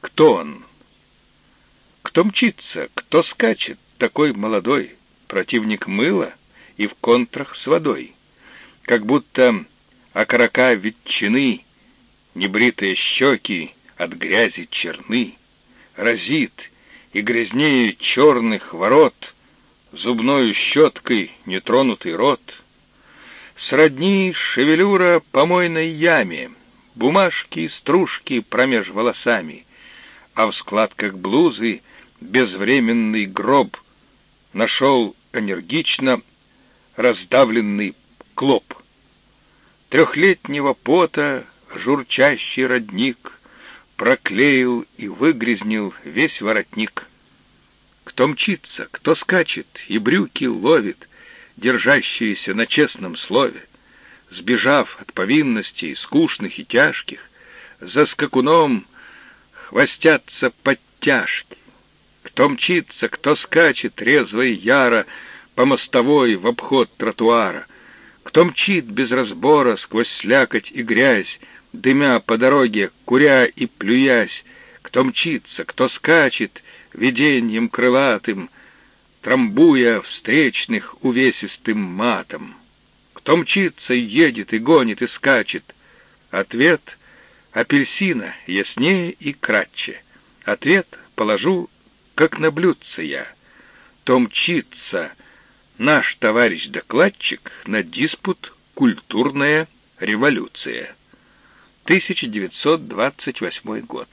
Кто он? Кто мчится, кто скачет, такой молодой, противник мыла и в контрах с водой? Как будто окорока ветчины, небритые щеки от грязи черны, разит и грязнее черных ворот зубною щеткой нетронутый рот. Сродни шевелюра помойной яме, бумажки и стружки промеж волосами, а в складках блузы безвременный гроб нашел энергично раздавленный клоп. Трехлетнего пота журчащий родник проклеил и выгрязнил весь воротник. Кто мчится, кто скачет и брюки ловит, держащиеся на честном слове, сбежав от повинностей скучных и тяжких, за скакуном хвостятся подтяжки. Кто мчится, кто скачет резво и яро по мостовой в обход тротуара, кто мчит без разбора сквозь слякоть и грязь, дымя по дороге, куря и плюясь, кто мчится, кто скачет виденьем крылатым, трамбуя встречных увесистым матом. Кто мчится, едет и гонит и скачет. Ответ — апельсина, яснее и кратче. Ответ положу, как на блюдце я. То мчится наш товарищ-докладчик на диспут «Культурная революция». 1928 год.